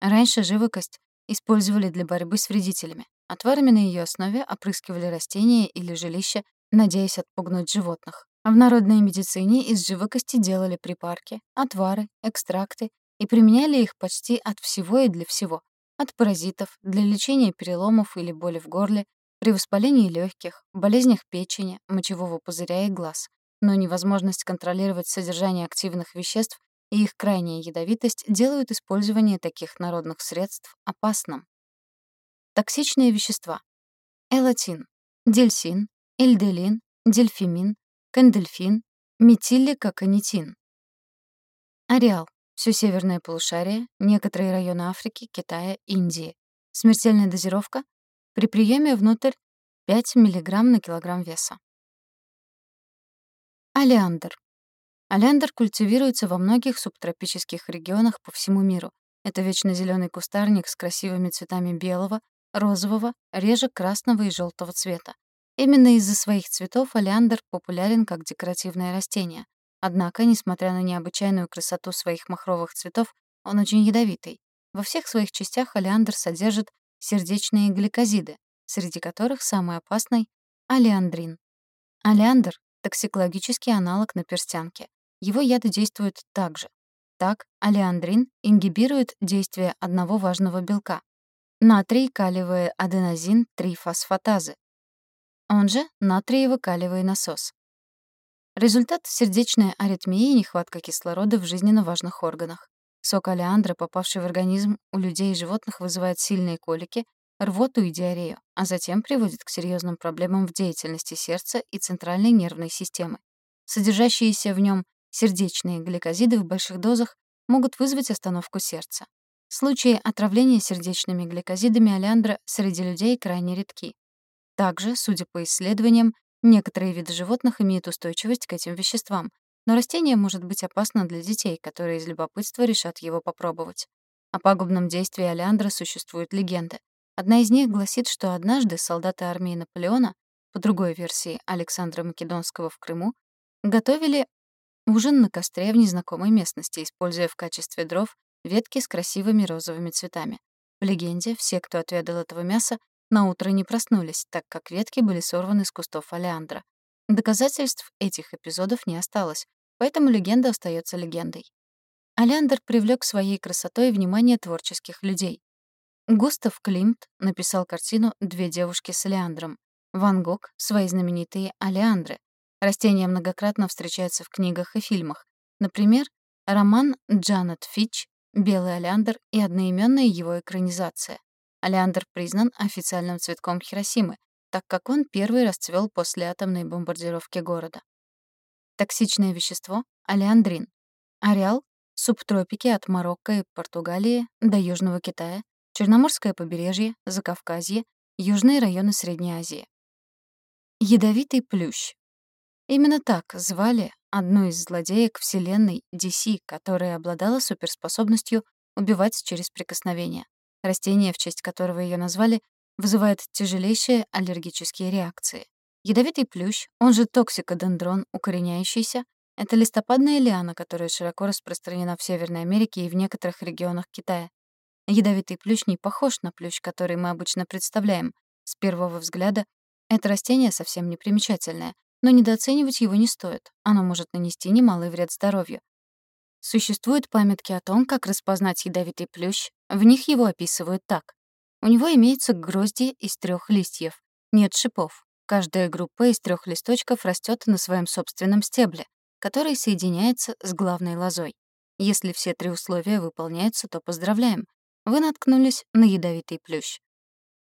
Раньше живокость использовали для борьбы с вредителями. Отварами на ее основе опрыскивали растения или жилища, надеясь отпугнуть животных. В народной медицине из живокости делали припарки, отвары, экстракты и применяли их почти от всего и для всего. От паразитов, для лечения переломов или боли в горле, при воспалении легких, болезнях печени, мочевого пузыря и глаз. Но невозможность контролировать содержание активных веществ и их крайняя ядовитость делают использование таких народных средств опасным. Токсичные вещества. Элатин, дельсин, эльделин, дельфимин, кандельфин, метилликоконитин. Ареал. Все северное полушарие, некоторые районы Африки, Китая, Индии. Смертельная дозировка при приеме внутрь 5 мг на килограмм веса. Алиандр. Алиандр культивируется во многих субтропических регионах по всему миру. Это вечно зеленый кустарник с красивыми цветами белого, розового, реже красного и желтого цвета. Именно из-за своих цветов олеандр популярен как декоративное растение. Однако, несмотря на необычайную красоту своих махровых цветов, он очень ядовитый. Во всех своих частях олеандр содержит сердечные гликозиды, среди которых самый опасный — олеандрин. Олеандр — токсикологический аналог на перстянке. Его яды действуют так же. Так, олеандрин ингибирует действие одного важного белка — натрий-калиевый аденозин-трифосфатазы, он же натриево-калиевый насос. Результат — сердечная аритмия и нехватка кислорода в жизненно важных органах. Сок олеандра, попавший в организм у людей и животных, вызывает сильные колики, рвоту и диарею, а затем приводит к серьезным проблемам в деятельности сердца и центральной нервной системы. Содержащиеся в нем сердечные гликозиды в больших дозах могут вызвать остановку сердца. Случаи отравления сердечными гликозидами олеандра среди людей крайне редки. Также, судя по исследованиям, некоторые виды животных имеют устойчивость к этим веществам, но растение может быть опасно для детей, которые из любопытства решат его попробовать. О пагубном действии олеандра существуют легенды. Одна из них гласит, что однажды солдаты армии Наполеона, по другой версии Александра Македонского в Крыму, готовили ужин на костре в незнакомой местности, используя в качестве дров ветки с красивыми розовыми цветами. В легенде все, кто отведал этого мяса, на утро не проснулись, так как ветки были сорваны с кустов олеандра. Доказательств этих эпизодов не осталось, поэтому легенда остается легендой. Олеандр привлек своей красотой внимание творческих людей. Густав Климт написал картину «Две девушки с олеандром». Ван Гог — свои знаменитые олеандры. Растения многократно встречаются в книгах и фильмах. Например, роман Джанет Фич «Белый олеандр» и одноименная его экранизация. Олеандр признан официальным цветком Хиросимы, так как он первый расцвел после атомной бомбардировки города. Токсичное вещество — олеандрин. Ареал — субтропики от Марокко и Португалии до Южного Китая, Черноморское побережье, Закавказье, южные районы Средней Азии. Ядовитый плющ. Именно так звали одну из злодеек вселенной DC, которая обладала суперспособностью убивать через прикосновение. Растение, в честь которого ее назвали, вызывает тяжелейшие аллергические реакции. Ядовитый плющ, он же токсикодендрон укореняющийся, это листопадная лиана, которая широко распространена в Северной Америке и в некоторых регионах Китая. Ядовитый плющ не похож на плющ, который мы обычно представляем. С первого взгляда это растение совсем не примечательное, но недооценивать его не стоит. Оно может нанести немалый вред здоровью. Существуют памятки о том, как распознать ядовитый плющ. В них его описывают так. У него имеется грозди из трех листьев. Нет шипов. Каждая группа из трех листочков растет на своем собственном стебле, который соединяется с главной лозой. Если все три условия выполняются, то поздравляем вы наткнулись на ядовитый плющ.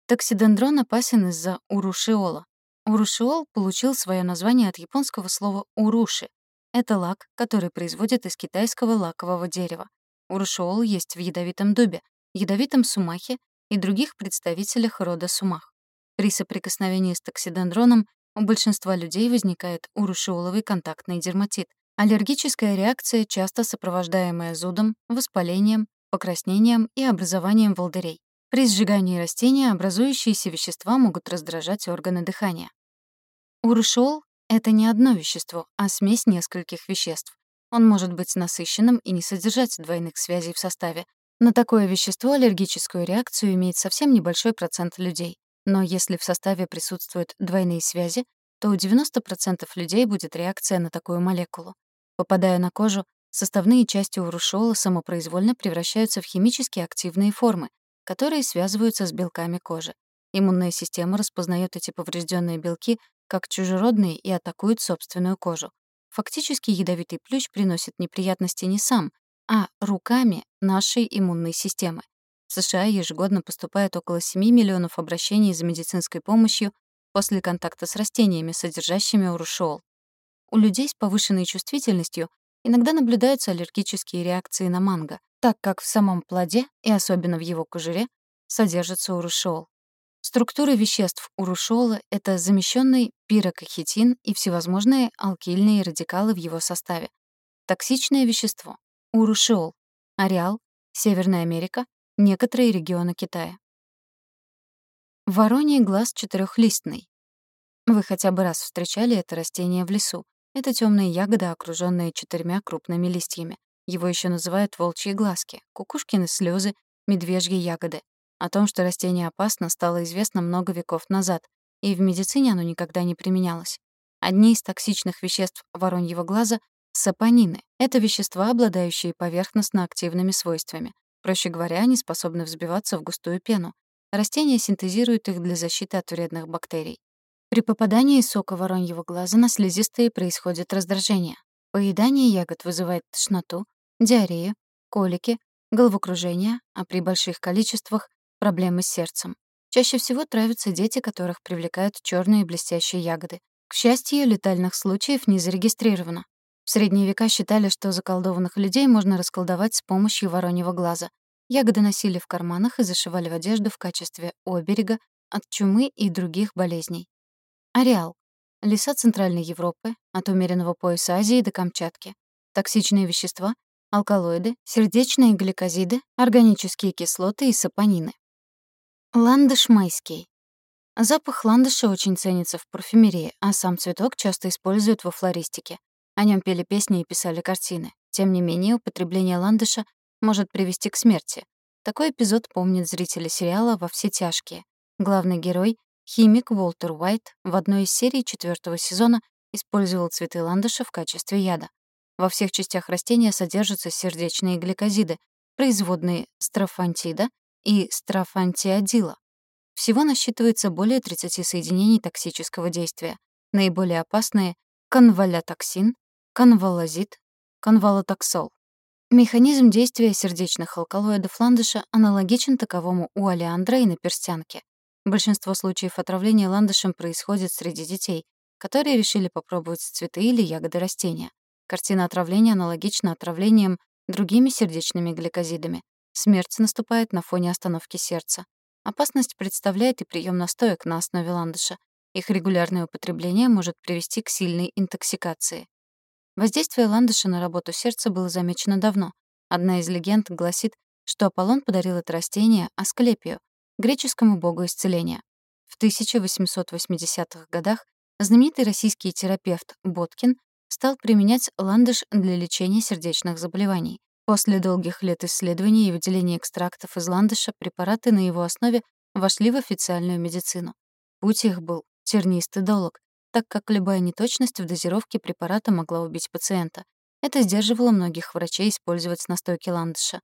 Токсидендрон опасен из-за урушиола. Урушиол получил свое название от японского слова «уруши». Это лак, который производят из китайского лакового дерева. Урушиол есть в ядовитом дубе, ядовитом сумахе и других представителях рода сумах. При соприкосновении с токсидендроном у большинства людей возникает урушиоловый контактный дерматит, аллергическая реакция, часто сопровождаемая зудом, воспалением, покраснением и образованием волдырей. При сжигании растения образующиеся вещества могут раздражать органы дыхания. Урушол — это не одно вещество, а смесь нескольких веществ. Он может быть насыщенным и не содержать двойных связей в составе. На такое вещество аллергическую реакцию имеет совсем небольшой процент людей. Но если в составе присутствуют двойные связи, то у 90% людей будет реакция на такую молекулу. Попадая на кожу, Составные части урушола самопроизвольно превращаются в химически активные формы, которые связываются с белками кожи. Иммунная система распознает эти поврежденные белки как чужеродные и атакует собственную кожу. Фактически ядовитый плющ приносит неприятности не сам, а руками нашей иммунной системы. В США ежегодно поступает около 7 миллионов обращений за медицинской помощью после контакта с растениями, содержащими урушол. У людей с повышенной чувствительностью Иногда наблюдаются аллергические реакции на манго, так как в самом плоде, и особенно в его кожуре, содержится урушиол. Структура веществ урушиола — это замещенный пирокахетин и всевозможные алкильные радикалы в его составе. Токсичное вещество — урушиол, ареал, Северная Америка, некоторые регионы Китая. Вороний глаз четырехлистный. Вы хотя бы раз встречали это растение в лесу. Это темная ягода, окруженная четырьмя крупными листьями. Его еще называют волчьи глазки, кукушкины слезы, медвежьи ягоды. О том, что растение опасно, стало известно много веков назад, и в медицине оно никогда не применялось. Одни из токсичных веществ вороньего глаза — сапонины. Это вещества, обладающие поверхностно-активными свойствами. Проще говоря, они способны взбиваться в густую пену. Растения синтезируют их для защиты от вредных бактерий. При попадании сока вороньего глаза на слизистые происходит раздражение. Поедание ягод вызывает тошноту, диарею, колики, головокружение, а при больших количествах — проблемы с сердцем. Чаще всего травятся дети, которых привлекают черные блестящие ягоды. К счастью, летальных случаев не зарегистрировано. В средние века считали, что заколдованных людей можно расколдовать с помощью вороньего глаза. Ягоды носили в карманах и зашивали в одежду в качестве оберега от чумы и других болезней. Ареал. Леса Центральной Европы, от умеренного пояса Азии до Камчатки. Токсичные вещества, алкалоиды, сердечные гликозиды, органические кислоты и сапонины. Ландыш майский. Запах ландыша очень ценится в парфюмерии, а сам цветок часто используют во флористике. О нем пели песни и писали картины. Тем не менее, употребление ландыша может привести к смерти. Такой эпизод помнят зрители сериала «Во все тяжкие». Главный герой Химик Уолтер Уайт в одной из серий четвертого сезона использовал цветы ландыша в качестве яда. Во всех частях растения содержатся сердечные гликозиды, производные строфантида и страфантиадила. Всего насчитывается более 30 соединений токсического действия. Наиболее опасные — конвалятоксин, конвалазид, конвалотоксол. Механизм действия сердечных алкалоидов ландыша аналогичен таковому у олеандра и наперстянки. Большинство случаев отравления ландышем происходит среди детей, которые решили попробовать цветы или ягоды растения. Картина отравления аналогична отравлениям другими сердечными гликозидами. Смерть наступает на фоне остановки сердца. Опасность представляет и прием настоек на основе ландыша. Их регулярное употребление может привести к сильной интоксикации. Воздействие ландыша на работу сердца было замечено давно. Одна из легенд гласит, что Аполлон подарил это растение Асклепию, греческому богу исцеления. В 1880-х годах знаменитый российский терапевт Боткин стал применять ландыш для лечения сердечных заболеваний. После долгих лет исследований и выделения экстрактов из ландыша препараты на его основе вошли в официальную медицину. Путь их был тернистый долг, так как любая неточность в дозировке препарата могла убить пациента. Это сдерживало многих врачей использовать настойки ландыша.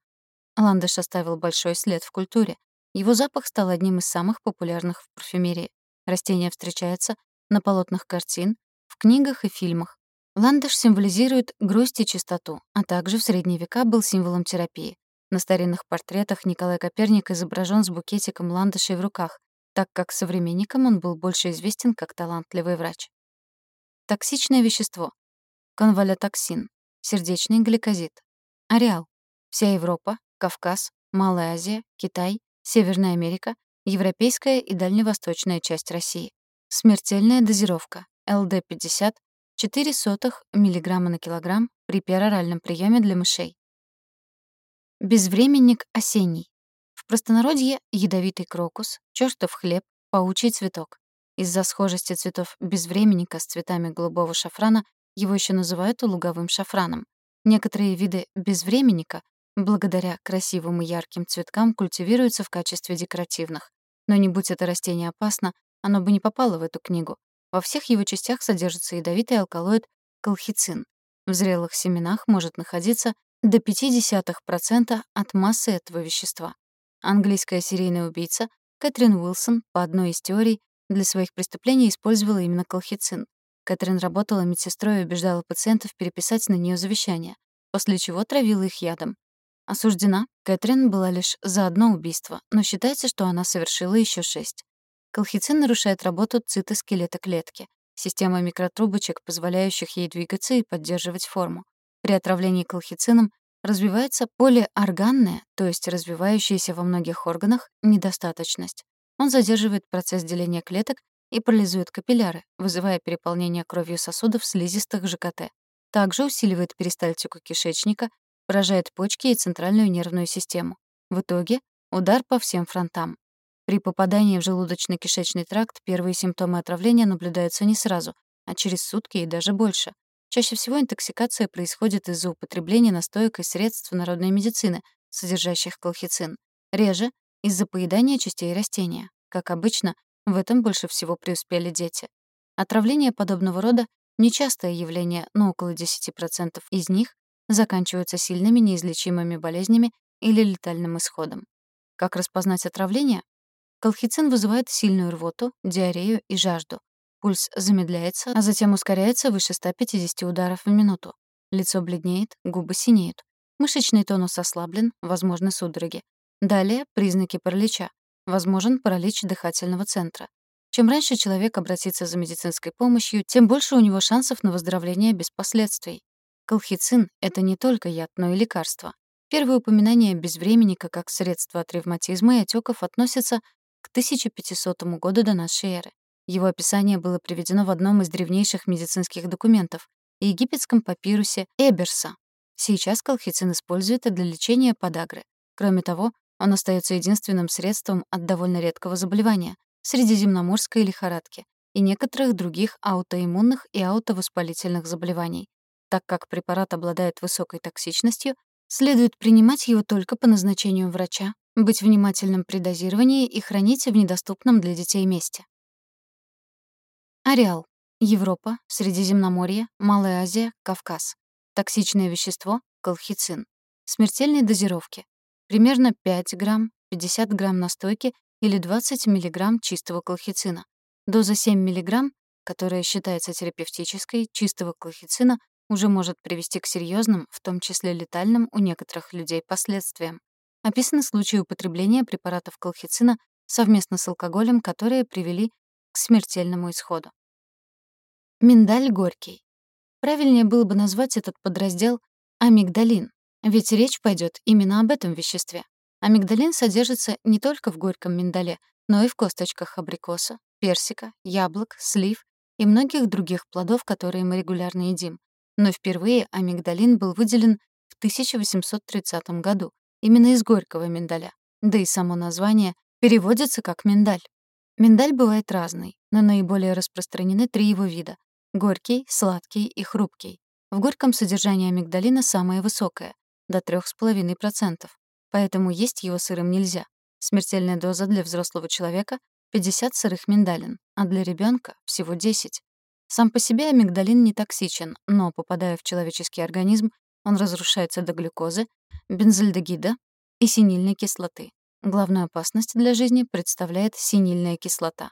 Ландыш оставил большой след в культуре. Его запах стал одним из самых популярных в парфюмерии. Растение встречается на полотнах картин, в книгах и фильмах. Ландыш символизирует грусть и чистоту, а также в средние века был символом терапии. На старинных портретах Николай Коперник изображен с букетиком ландышей в руках, так как современникам он был больше известен как талантливый врач. Токсичное вещество. Конвалятоксин. Сердечный гликозид. Ареал. Вся Европа, Кавказ, Малая Азия, Китай, Северная Америка, европейская и дальневосточная часть России. Смертельная дозировка. ЛД-50 4 сотых миллиграмма на килограмм при пероральном приеме для мышей. Безвременник осенний. В простонародье ядовитый крокус, чёртов хлеб, паучий цветок. Из-за схожести цветов безвременника с цветами голубого шафрана его еще называют луговым шафраном. Некоторые виды безвременника, благодаря красивым и ярким цветкам, культивируются в качестве декоративных. Но не будь это растение опасно, оно бы не попало в эту книгу. Во всех его частях содержится ядовитый алкалоид колхицин. В зрелых семенах может находиться до 0,5% от массы этого вещества. Английская серийная убийца Кэтрин Уилсон по одной из теорий для своих преступлений использовала именно колхицин. Кэтрин работала медсестрой и убеждала пациентов переписать на нее завещание, после чего травила их ядом. Осуждена, Кэтрин была лишь за одно убийство, но считается, что она совершила еще шесть. Колхицин нарушает работу цитоскелета клетки, система микротрубочек, позволяющих ей двигаться и поддерживать форму. При отравлении колхицином развивается полиорганная, то есть развивающаяся во многих органах, недостаточность. Он задерживает процесс деления клеток и парализует капилляры, вызывая переполнение кровью сосудов слизистых ЖКТ. Также усиливает перистальтику кишечника, поражает почки и центральную нервную систему. В итоге — удар по всем фронтам. При попадании в желудочно-кишечный тракт первые симптомы отравления наблюдаются не сразу, а через сутки и даже больше. Чаще всего интоксикация происходит из-за употребления настоек и средств народной медицины, содержащих колхицин. Реже — из-за поедания частей растения. Как обычно, в этом больше всего преуспели дети. Отравление подобного рода — нечастое явление, но около 10% из них заканчиваются сильными неизлечимыми болезнями или летальным исходом. Как распознать отравление? Колхицин вызывает сильную рвоту, диарею и жажду. Пульс замедляется, а затем ускоряется выше 150 ударов в минуту. Лицо бледнеет, губы синеют. Мышечный тонус ослаблен, возможны судороги. Далее признаки паралича. Возможен паралич дыхательного центра. Чем раньше человек обратится за медицинской помощью, тем больше у него шансов на выздоровление без последствий. Колхицин — это не только яд, но и лекарство. Первое упоминание безвременника как средства от ревматизма и отеков относится к 1500 году до нашей эры. Его описание было приведено в одном из древнейших медицинских документов — египетском папирусе Эберса. Сейчас колхицин используют для лечения подагры. Кроме того, он остается единственным средством от довольно редкого заболевания — средиземноморской лихорадки и некоторых других аутоиммунных и аутовоспалительных заболеваний. Так как препарат обладает высокой токсичностью, следует принимать его только по назначению врача быть внимательным при дозировании и хранить в недоступном для детей месте. Ареал. Европа, Средиземноморье, Малая Азия, Кавказ. Токсичное вещество — колхицин. Смертельные дозировки. Примерно 5 грамм, 50 грамм настойки или 20 мг чистого колхицина. Доза 7 мг, которая считается терапевтической, чистого колхицина уже может привести к серьезным, в том числе летальным у некоторых людей последствиям. Описаны случаи употребления препаратов колхицина совместно с алкоголем, которые привели к смертельному исходу. Миндаль горький. Правильнее было бы назвать этот подраздел амигдалин, ведь речь пойдет именно об этом веществе. Амигдалин содержится не только в горьком миндале, но и в косточках абрикоса, персика, яблок, слив и многих других плодов, которые мы регулярно едим. Но впервые амигдалин был выделен в 1830 году именно из горького миндаля. Да и само название переводится как миндаль. Миндаль бывает разный, но наиболее распространены три его вида — горький, сладкий и хрупкий. В горьком содержание амигдалина самое высокое до 3,5%, поэтому есть его сырым нельзя. Смертельная доза для взрослого человека — 50 сырых миндалин, а для ребенка всего 10. Сам по себе амигдалин не токсичен, но, попадая в человеческий организм, он разрушается до глюкозы, бензальдегида и синильной кислоты. Главную опасность для жизни представляет синильная кислота.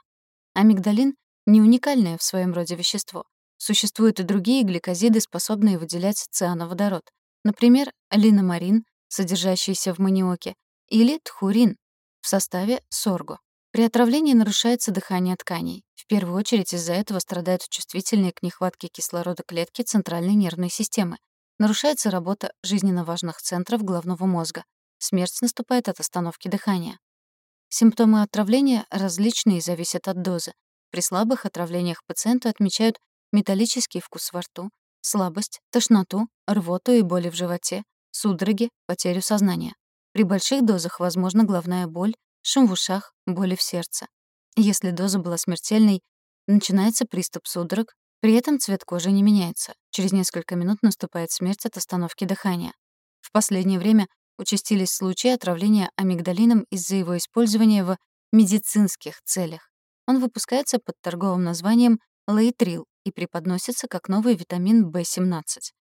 Амигдалин — не уникальное в своем роде вещество. Существуют и другие гликозиды, способные выделять циановодород, Например, линомарин, содержащийся в маниоке, или тхурин в составе сорго. При отравлении нарушается дыхание тканей. В первую очередь из-за этого страдают чувствительные к нехватке кислорода клетки центральной нервной системы. Нарушается работа жизненно важных центров головного мозга. Смерть наступает от остановки дыхания. Симптомы отравления различные и зависят от дозы. При слабых отравлениях пациенты отмечают металлический вкус во рту, слабость, тошноту, рвоту и боли в животе, судороги, потерю сознания. При больших дозах возможна головная боль, шум в ушах, боли в сердце. Если доза была смертельной, начинается приступ судорог, при этом цвет кожи не меняется. Через несколько минут наступает смерть от остановки дыхания. В последнее время участились случаи отравления амигдалином из-за его использования в медицинских целях. Он выпускается под торговым названием лейтрил и преподносится как новый витамин В17.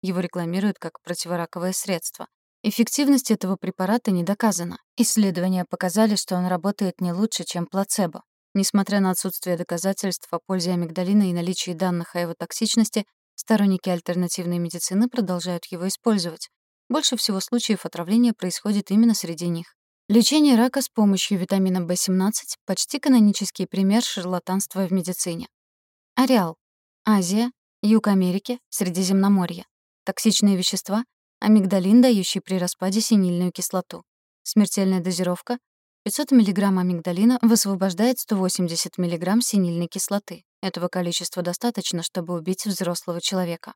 Его рекламируют как противораковое средство. Эффективность этого препарата не доказана. Исследования показали, что он работает не лучше, чем плацебо. Несмотря на отсутствие доказательств о пользе амигдалина и наличии данных о его токсичности, сторонники альтернативной медицины продолжают его использовать. Больше всего случаев отравления происходит именно среди них. Лечение рака с помощью витамина В17 — почти канонический пример шарлатанства в медицине. Ареал Азия, Юг Америки, Средиземноморье. Токсичные вещества — амигдалин, дающий при распаде синильную кислоту. Смертельная дозировка — 500 мг амигдалина высвобождает 180 мг синильной кислоты. Этого количества достаточно, чтобы убить взрослого человека.